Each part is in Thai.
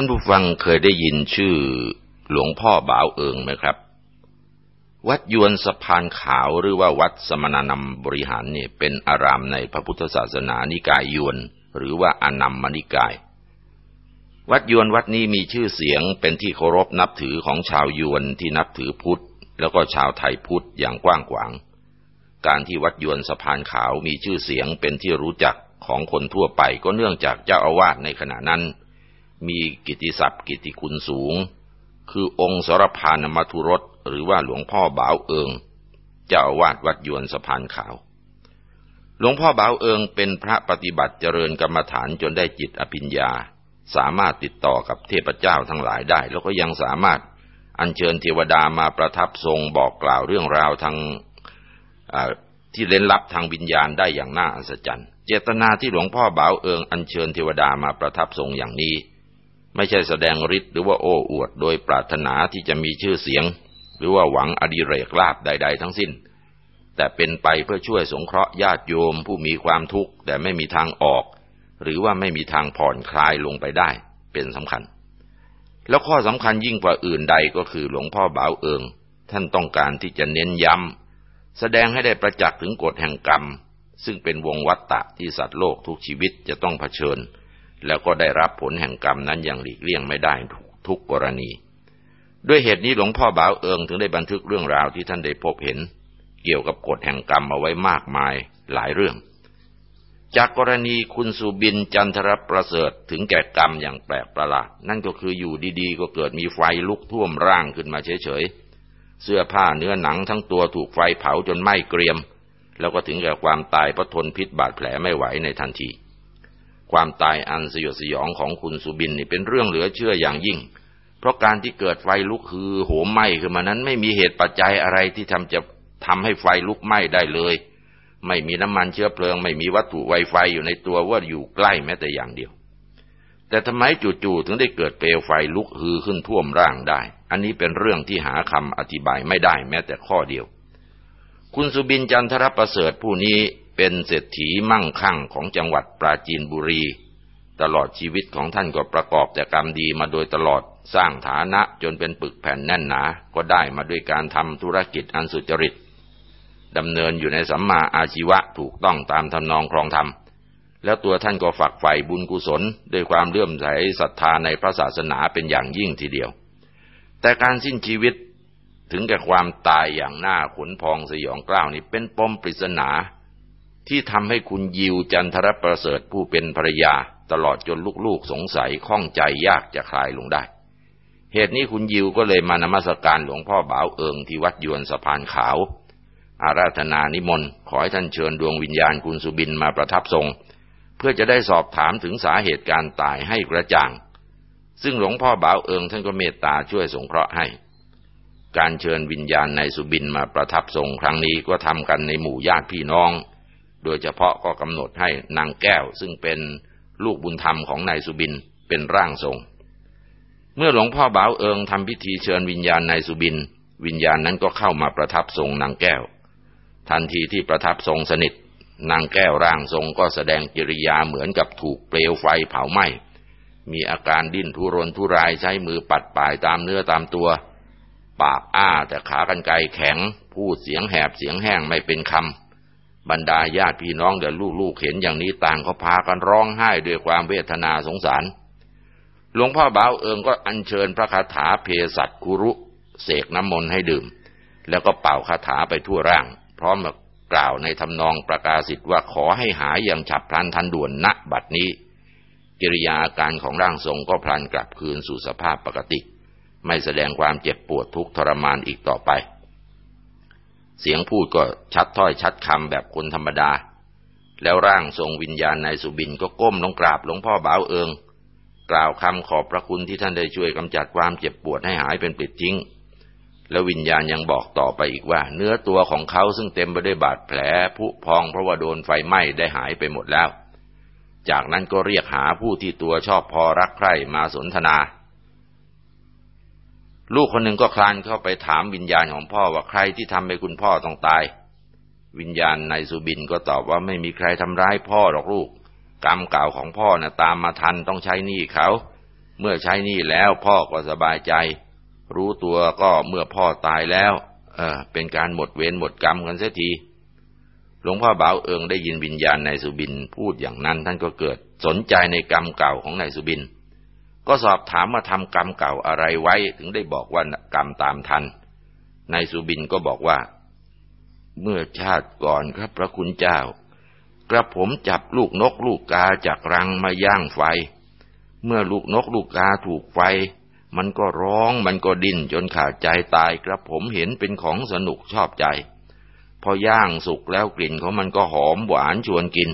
ท่านผู้ฟังเคยได้ยินชื่อหลวงพ่อบ่าวเอิงไหมครับ วัดยวนสะพานขาวหรือว่าวัดสมณนำบริหารเนี่ยเป็นอารามในพระพุทธศาสนานิกายยวน หรือว่าอนัมมนิกาย วัดยวนวัดนี้มีชื่อเสียงเป็นที่เคารพนับถือของชาวยวนที่นับถือพุทธ แล้วก็ชาวไทยพุทธอย่างกว้างขวาง การที่วัดยวนสะพานขาวมีชื่อเสียงเป็นที่รู้จักของคนทั่วไปก็เนื่องจากเจ้าอาวาสในขณะนั้น มีกิติศัพท์กิติคุณสูง คือองค์สรพานมัทุรสหรือว่าหลวงพ่อบ่าวเอิงเจ้าวาสวัดยวนสะพานขาว หลวงพ่อบ่าวเอิงเป็นพระปฏิบัติเจริญกรรมฐานจนได้จิตอภิญญา สามารถติดต่อกับเทพเจ้าทั้งหลายได้ แล้วก็ยังสามารถอัญเชิญเทวดามาประทับทรงบอกกล่าวเรื่องราวทางที่เล่นลับทางวิญญาณได้อย่างน่าอัศจรรย์ เจตนาที่หลวงพ่อบ่าวเอิงอัญเชิญเทวดามาประทับทรงอย่างนี้ ไม่ใช่แสดงฤทธิ์หรือว่าโอ้อวด โดยปรารถนาที่จะมีชื่อเสียง หรือว่าหวังอดีเรกลาบใด ๆ ทั้งสิ้น แต่เป็นไปเพื่อช่วยสงเคราะห์ญาติโยมผู้มีความทุกข์แต่ไม่มีทางออก หรือว่าไม่มีทางผ่อนคลายลงไปได้ เป็นสำคัญ แล้วข้อสำคัญยิ่งกว่าอื่นใดก็คือหลวงพ่อบ่าวเอิง ท่านต้องการที่จะเน้นย้ำแสดงให้ได้ประจักษ์ถึงกฎแห่งกรรม ซึ่งเป็นวงวัฏฏะที่สัตว์โลกทุกชีวิตจะต้องเผชิญ แล้วก็ได้รับผลแห่งกรรมนั้นอย่างหลีกเลี่ยงไม่ได้ทุกกรณี ด้วยเหตุนี้หลวงพ่อบ่าวเอิงถึงได้บันทึกเรื่องราวที่ท่านได้พบเห็น เกี่ยวกับกฎแห่งกรรมเอาไว้มากมายหลายเรื่อง จากกรณีคุณสุบินจันทรประเสริฐถึงแก่กรรมอย่างแปลกประหลาด นั่นก็คืออยู่ดีๆ ก็เกิดมีไฟลุกท่วมร่างขึ้นมาเฉยๆ เสื้อผ้าเนื้อหนังทั้งตัวถูกไฟเผาจนไหม้เกรียม แล้วก็ถึงแก่ความตายเพราะทนพิษบาดแผลไม่ไหวในทันที ความตายอันสยดสยองของคุณสุบินนี่เป็นเรื่องเหลือเชื่ออย่างยิ่ง เพราะการที่เกิดไฟลุกคือโหมไหม้ขึ้นมานั้นไม่มีเหตุปัจจัยอะไรที่ทำจะทำให้ไฟลุกไหม้ได้เลย ไม่มีน้ำมันเชื้อเพลิง ไม่มีวัตถุไวไฟอยู่ในตัวว่าอยู่ใกล้แม้แต่อย่างเดียว แต่ทำไมจู่ๆถึงได้เกิดเปลวไฟลุกฮือขึ้นท่วมร่างได้ อันนี้เป็นเรื่องที่หาคำอธิบายไม่ได้แม้แต่ข้อเดียว คุณสุบินจันทรประเสริฐผู้นี้ เป็นเศรษฐีมั่งคั่งของจังหวัดปราจีนบุรี ตลอดชีวิตของท่านก็ประกอบแต่กรรมดีมาโดยตลอดสร้างฐานะจนเป็นปึกแผ่นแน่นหนา ก็ได้มาด้วยการทำธุรกิจอันสุจริตดำเนินอยู่ในสัมมาอาชีวะถูกต้องตามทำนองครองธรรม แล้วตัวท่านก็ฝักใฝ่บุญกุศล ด้วยความเลื่อมใสศรัทธาในพระศาสนาเป็นอย่างยิ่งทีเดียว แต่การสิ้นชีวิตถึงแก่ความตายอย่างน่าขนพองสยองกล้าวนี่เป็นปมปริศนา ที่ทำให้คุณยิวจันทรประเสริฐผู้เป็นภรยา ตลอดจนลูกๆสงสัยข้องใจยากจะคลายลงได้ เหตุนี้คุณยิวก็เลยมานมัสการหลวงพ่อบ่าวเอิงที่วัดยวนสะพานขาว อาราธนานิมนต์ขอให้ท่านเชิญดวงวิญญาณคุณสุบินมาประทับทรง เพื่อจะได้สอบถามถึงสาเหตุการตายให้กระจ่าง ซึ่งหลวงพ่อบ่าวเอิงท่านก็เมตตาช่วยสงเคราะห์ให้การเชิญวิญญาณในสุบินมาประทับทรงครั้งนี้ก็ทำกันในหมู่ญาติพี่น้อง โดยเฉพาะก็กำหนดให้นางแก้วซึ่งเป็นลูกบุญธรรมของนายสุบินเป็นร่างทรง เมื่อหลวงพ่อบ่าวเอิงทำพิธีเชิญวิญญาณนายสุบิน วิญญาณนั้นก็เข้ามาประทับทรงนางแก้ว ทันทีที่ประทับทรงสนิท นางแก้วร่างทรงก็แสดงกิริยาเหมือนกับถูกเปลวไฟเผาไหม้มีอาการดิ้นทุรนทุรายใช้มือปัดป่ายตามเนื้อตามตัว ปากอ้าแต่ขากันไกแข็ง พูดเสียงแหบเสียงแห้งไม่เป็นคำ บรรดาญาติพี่น้องเดี๋ยวลูกๆเห็นอย่างนี้ต่างก็พากันร้องไห้ด้วยความเวทนาสงสาร หลวงพ่อบ่าวเอิงก็อัญเชิญพระคาถาเพสัตคุรุเสกน้ำมนต์ให้ดื่ม แล้วก็เป่าคาถาไปทั่วร่าง พร้อมกับกล่าวในทำนองประกาศสิทธิ์ว่าขอให้หายอย่างฉับพลันทันด่วนณบัดนี้ กิริยาอาการของร่างทรงก็พลันกลับคืนสู่สภาพปกติ ไม่แสดงความเจ็บปวดทุกทรมานอีกต่อไป เสียงพูดก็ชัดถ้อยชัดคำแบบคนธรรมดา แล้วร่างทรงวิญญาณนายสุบินก็ก้มลงกราบหลวงพ่อบ่าวเอิง กล่าวคำขอบพระคุณที่ท่านได้ช่วยกำจัดความเจ็บปวดให้หายเป็นปลิดทิ้ง แล้ววิญญาณยังบอกต่อไปอีกว่า เนื้อตัวของเขาซึ่งเต็มไปด้วยบาดแผลผุพองเพราะว่าโดนไฟไหม้ได้หายไปหมดแล้ว จากนั้นก็เรียกหาผู้ที่ตัวชอบพอรักใคร่มาสนทนา ลูกคนหนึ่งก็คลานเข้าไปถามวิญญาณของพ่อว่าใครที่ทำให้คุณพ่อต้องตาย วิญญาณนายสุบินก็ตอบว่าไม่มีใครทำร้ายพ่อหรอกลูก กรรมเก่าของพ่อนะ่ะตามมาทันต้องใช้หนี้เขา เมื่อใช้หนี้แล้วพ่อก็สบายใจ รู้ตัวก็เมื่อพ่อตายแล้ว เออเป็นการหมดเวรหมดกรรมกันเสียทีหลวงพ่อเบาเอิงได้ยินวิญญาณนายสุบินพูดอย่างนั้นท่านก็เกิดสนใจในกรรมเก่าของนายสุบิน ก็สอบถามมาทำกรรมเก่าอะไรไว้ ถึงได้บอกว่ากรรมตามทัน นายสุบินก็บอกว่า เมื่อชาติก่อนครับพระคุณเจ้า กระผมจับลูกนกลูกกาจากรังมาย่างไฟ เมื่อลูกนกลูกกาถูกไฟ มันก็ร้องมันก็ดิ้นจนขาดใจตายกระผมเห็นเป็นของสนุกชอบใจ พอย่างสุกแล้วกลิ่นของมันก็หอมหวานชวนกิน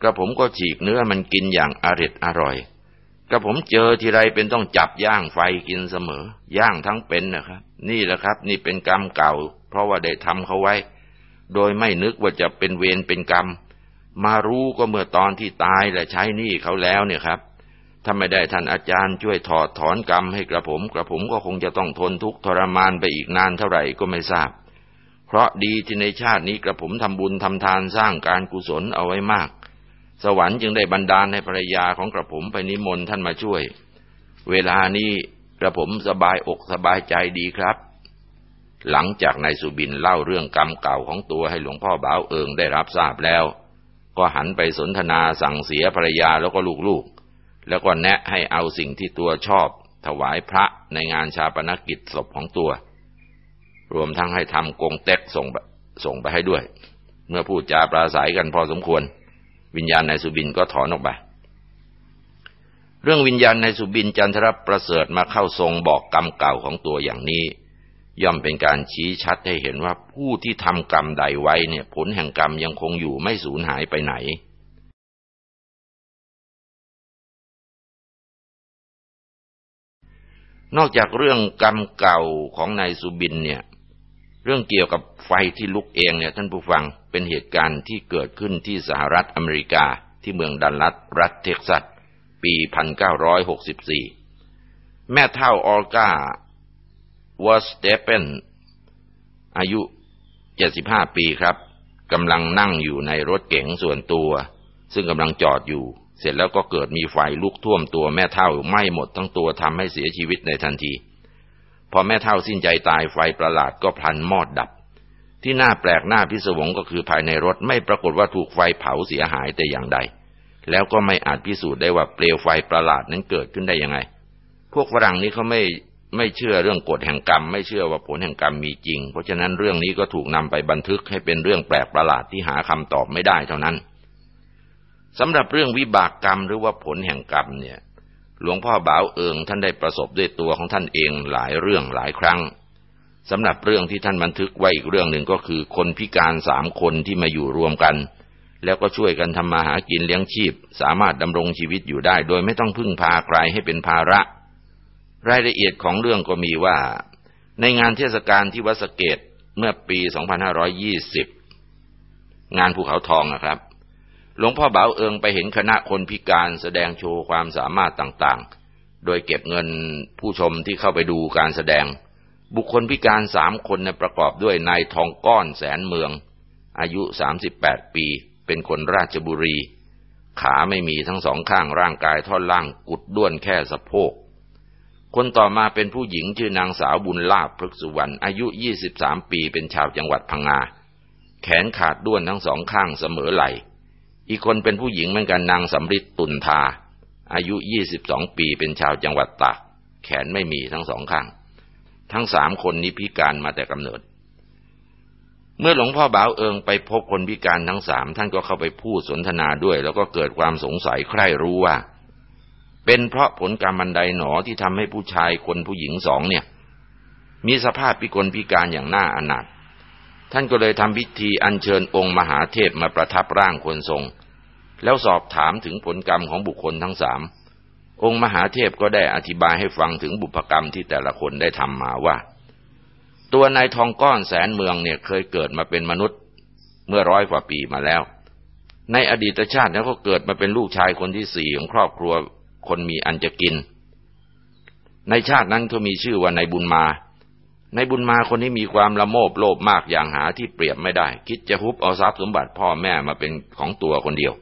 กระผมก็ฉีกเนื้อมันกินอย่างอร็ดอร่อย กระผมเจอทีไรเป็นต้องจับย่างไฟกินเสมอย่างทั้งเป็นนะครับ นี่แหละครับ นี่เป็นกรรมเก่า เพราะว่าได้ทำเขาไว้ โดยไม่นึกว่าจะเป็นเวรเป็นกรรม มารู้ก็เมื่อตอนที่ตายและใช้หนี้เขาแล้วเนี่ยครับถ้าไม่ได้ท่านอาจารย์ช่วยถอดถอนกรรมให้กระผม กระผมก็คงจะต้องทนทุกข์ทรมานไปอีกนานเท่าไหร่ก็ไม่ทราบ เพราะดีที่ในชาตินี้กระผมทำบุญทำทานสร้างการกุศลเอาไว้มาก สวรรค์จึงได้บันดาลให้ภรรยาของกระผมไปนิมนต์ท่านมาช่วย เวลานี้กระผมสบายอกสบายใจดีครับ หลังจากนายสุบินเล่าเรื่องกรรมเก่าของตัวให้หลวงพ่อบ่าวเอิงได้รับทราบแล้ว ก็หันไปสนทนาสั่งเสียภรรยาแล้วก็ลูกๆ แล้วก็แนะให้เอาสิ่งที่ตัวชอบ ถวายพระในงานชาปนกิจศพของตัว รวมทั้งให้ทำกงเต็กส่งส่งไปให้ด้วย เมื่อพูดจาปราศัยกันพอสมควร วิญญาณนายสุบินก็ถอนออกไปเรื่องวิญญาณนายสุบินจันทรประเสริฐมาเข้าทรงบอกกรรมเก่าของตัวอย่างนี้ ย่อมเป็นการชี้ชัดให้เห็นว่าผู้ที่ทำกรรมใดไว้เนี่ยผลแห่งกรรมยังคงอยู่ไม่สูญหายไปไหนนอกจากเรื่องกรรมเก่าของนายสุบินเนี่ย เรื่องเกี่ยวกับไฟที่ลุกเองเนี่ยท่านผู้ฟังเป็นเหตุการณ์ที่เกิดขึ้นที่สหรัฐอเมริกาที่เมืองดัลลัสรัฐเท็กซัส ปี 1964 แม่เฒ่าออลกาวอสเตเปนอายุ 75 ปีครับกำลังนั่งอยู่ในรถเก๋งส่วนตัว ซึ่งกำลังจอดอยู่ เสร็จแล้วก็เกิดมีไฟลุกท่วมตัวแม่เฒ่าไหม้หมดทั้งตัวทำให้เสียชีวิตในทันที พอแม่เท่าสิ้นใจตายไฟประหลาดก็พลันมอดดับ ที่น่าแปลกหน้าพิศวงก็คือภายในรถไม่ปรากฏว่าถูกไฟเผาเสียหายแต่อย่างใด แล้วก็ไม่อาจพิสูจน์ได้ว่าเปลวไฟประหลาดนั้นเกิดขึ้นได้ยังไง พวกฝรั่งนี้เขาไม่ไม่เชื่อเรื่องกฎแห่งกรรม ไม่เชื่อว่าผลแห่งกรรมมีจริง เพราะฉะนั้นเรื่องนี้ก็ถูกนำไปบันทึกให้เป็นเรื่องแปลกประหลาดที่หาคำตอบไม่ได้เท่านั้นสำหรับเรื่องวิบากกรรมหรือว่าผลแห่งกรรมเนี่ย หลวงพ่อบ่าวเอิงท่านได้ประสบด้วยตัวของท่านเองหลายเรื่องหลายครั้งสำหรับเรื่องที่ท่านบันทึกไว้อีกเรื่องหนึ่งก็คือคนพิการสามคนที่มาอยู่รวมกัน แล้วก็ช่วยกันทำมาหากินเลี้ยงชีพ สามารถดำรงชีวิตอยู่ได้ โดยไม่ต้องพึ่งพาใครให้เป็นภาระ รายละเอียดของเรื่องก็มีว่า ในงานเทศกาลที่วัดสเกตเมื่อปี 2520 งานภูเขาทองนะครับ หลวงพ่อเบาเอิงไปเห็นคณะคนพิการแสดงโชว์ความสามารถต่างๆ โดยเก็บเงินผู้ชมที่เข้าไปดูการแสดง บุคคลพิการสามคนประกอบด้วยนายทองก้อนแสนเมือง อายุ 38 ปี เป็นคนราชบุรี ขาไม่มีทั้งสองข้างร่างกายท่อนล่างกุดด้วนแค่สะโพก คนต่อมาเป็นผู้หญิงชื่อนางสาวบุญลาภพฤกษุวรรณอายุ 23 ปี เป็นชาวจังหวัดพังงา แขนขาดด้วนทั้งสองข้างเสมอไหล่ อีกคนเป็นผู้หญิงเหมือนกันนางสำริดตุนทา อายุ 22 ปีเป็นชาวจังหวัดตากแขนไม่มีทั้งสองข้าง ทั้งสามคนนี้พิการมาแต่กำเนิด เมื่อหลวงพ่อบ่าวเอิงไปพบคนพิการทั้งสามท่านก็เข้าไปพูดสนทนาด้วย แล้วก็เกิดความสงสัยใคร่รู้ว่า เป็นเพราะผลกรรมบันไดหนอที่ทำให้ผู้ชายคนผู้หญิงสองเนี่ย มีสภาพพิกลพิการอย่างน่าอนาถ ท่านก็เลยทำพิธีอัญเชิญองค์มหาเทพมาประทับร่างคนทรง แล้วสอบถามถึงผลกรรมของบุคคลทั้งสามองค์มหาเทพก็ได้อธิบายให้ฟังถึงบุพกรรมที่แต่ละคนได้ทำมาว่า ตัวนายทองก้อนแสนเมืองเนี่ยเคยเกิดมาเป็นมนุษย์ เมื่อร้อยกว่าปีมาแล้ว ในอดีตชาติแล้วก็เกิดมาเป็นลูกชายคนที่สี่ของครอบครัวคนมีอันจะกิน ในชาตินั้นเขามีชื่อว่านายบุญมา ในบุญมาคนนี้มีความละโมบโลภมากอย่างหาที่เปรียบไม่ได้ คิดจะฮุบเอาทรัพย์สมบัติพ่อแม่มาเป็นของตัวคนเดียว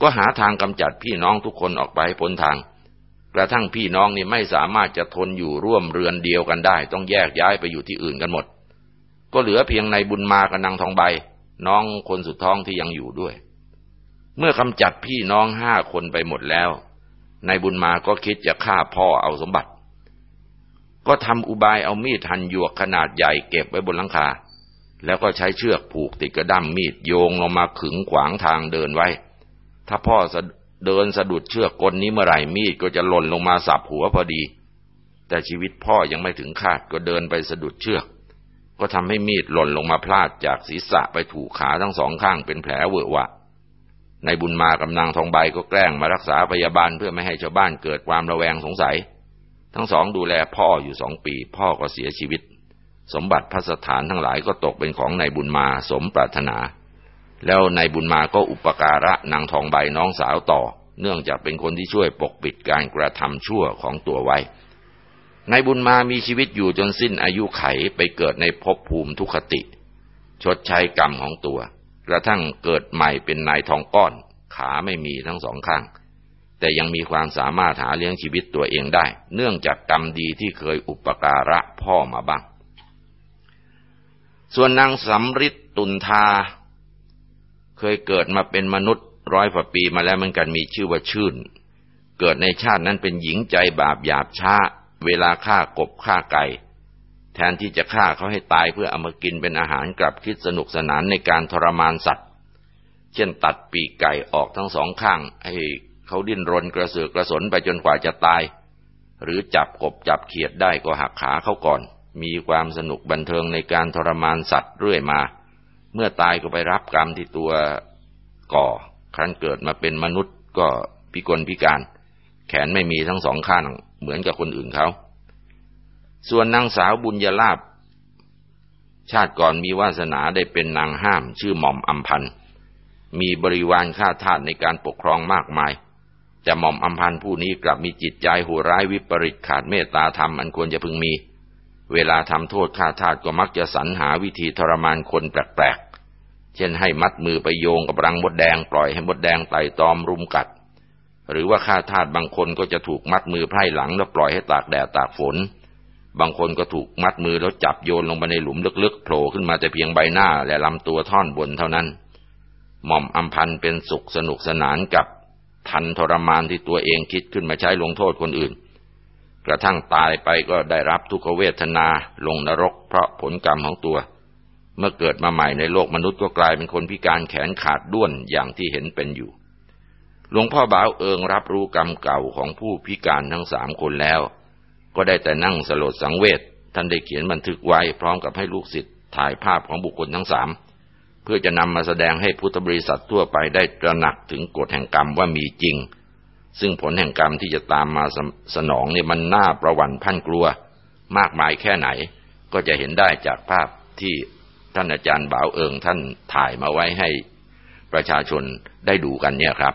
ก็หาทางกำจัดพี่น้องทุกคนออกไปพ้นทาง กระทั่งพี่น้องนี่ไม่สามารถจะทนอยู่ร่วมเรือนเดียวกันได้ ต้องแยกย้ายไปอยู่ที่อื่นกันหมด ก็เหลือเพียงในบุญมากับนางทองใบ น้องคนสุดท้องที่ยังอยู่ด้วย เมื่อกำจัดพี่น้องห้าคนไปหมดแล้ว ในบุญมาก็คิดจะฆ่าพ่อเอาสมบัติ ก็ทำอุบายเอามีดหั่นหยวกขนาดใหญ่เก็บไว้บนหลังคา แล้วก็ใช้เชือกผูกติดกระด้มมีดโยงลงมาขึงขวางทางเดินไว้ ถ้าพ่อเดินสะดุดเชือกกลนี้เมื่อไหร่มีดก็จะหล่นลงมาสับหัวพอดี แต่ชีวิตพ่อยังไม่ถึงคาดก็เดินไปสะดุดเชือก ก็ทำให้มีดหล่นลงมาพลาดจากศีรษะไปถูกขาทั้งสองข้างเป็นแผลเวอะวะในบุญมากำนางทองใบก็แกล้งมารักษาพยาบาลเพื่อไม่ให้ชาวบ้านเกิดความระแวงสงสัย ทั้งสองดูแลพ่ออยู่สองปี พ่อก็เสียชีวิต สมบัติพระสถานทั้งหลายก็ตกเป็นของนายบุญมาสมปรารถนา แล้วนายบุญมาก็อุปการะนางทองใบน้องสาวต่อ เนื่องจากเป็นคนที่ช่วยปกปิดการกระทำชั่วของตัวไว้นายบุญมามีชีวิตอยู่จนสิ้นอายุไขไปเกิดในภพภูมิทุคติ ชดใช้กรรมของตัว กระทั่งเกิดใหม่เป็นนายทองก้อน ขาไม่มีทั้งสองข้าง แต่ยังมีความสามารถหาเลี้ยงชีวิตตัวเองได้ เนื่องจากกรรมดีที่เคยอุปการะพ่อมาบ้าง ส่วนนางสำริดตุนทา เคยเกิดมาเป็นมนุษย์ร้อยกว่าปีมาแล้วเหมือนกันมีชื่อว่าชื่น เกิดในชาตินั้นเป็นหญิงใจบาปหยาบช้า เวลาฆ่ากบฆ่าไก่ แทนที่จะฆ่าเขาให้ตายเพื่อเอามากินเป็นอาหารกลับคิดสนุกสนานในการทรมานสัตว์ เช่นตัดปีกไก่ออกทั้งสองข้างให้ เขาดิ้นรนกระเสือกกระสนไปจนกว่าจะตาย หรือจับกบจับเขียดได้ก็หักขาเขาก่อน มีความสนุกบันเทิงในการทรมานสัตว์เรื่อยมา เมื่อตายก็ไปรับกรรมที่ตัวก่อ ครั้นเกิดมาเป็นมนุษย์ก็พิกลพิการ แขนไม่มีทั้งสองข้างเหมือนกับคนอื่นเขา ส่วนนางสาวบุญยลาบชาติก่อนมีวาสนาได้เป็นนางห้ามชื่อหม่อมอัมพันธ์มีบริวารข้าทาสในการปกครองมากมาย แต่หม่อมอัมพันธ์ผู้นี้กลับมีจิตใจโหร้ายวิปริตขาดเมตตาธรรมอันควรจะพึงมี เวลาทำโทษข้าทาสก็มักจะสรรหาวิธีทรมานคนแปลกๆ เช่นให้มัดมือไปโยงกับรังมดแดงปล่อยให้มดแดงไต่ตอมรุมกัด หรือว่าข้าทาสบางคนก็จะถูกมัดมือไพร่หลังแล้วปล่อยให้ตากแดดตากฝน บางคนก็ถูกมัดมือแล้วจับโยนลงไปในหลุมลึกๆโผล่ขึ้นมาแต่เพียงใบหน้าและลำตัวท่อนบนเท่านั้น หม่อมอัมพันธ์เป็นสุขสนุกสนานกับ ทันทรมานที่ตัวเองคิดขึ้นมาใช้ลงโทษคนอื่น กระทั่งตายไปก็ได้รับทุกขเวทนาลงนรกเพราะผลกรรมของตัว เมื่อเกิดมาใหม่ในโลกมนุษย์ก็กลายเป็นคนพิการแขนขาดด้วนอย่างที่เห็นเป็นอยู่หลวงพ่อบ่าวเอิงรับรู้กรรมเก่าของผู้พิการทั้งสามคนแล้ว ก็ได้แต่นั่งสลดสังเวชท่านได้เขียนบันทึกไว้พร้อมกับให้ลูกศิษย์ถ่ายภาพของบุคคลทั้งสาม พื่อจะนำมาแสดงให้พุทธบริษัททั่วไปได้ตระหนักถึงกฎแห่งกรรมว่ามีจริง ซึ่งผลแห่งกรรมที่จะตามมาสสนองเนี่ยมันน่าประวันพันกลัว มากมายแค่ไหน ก็จะเห็นได้จากภาพที่ท่านอาจารย์บ่าวเอิงท่านถ่ายมาไว้ให้ประชาชนได้ดูกันเนี่ยครับ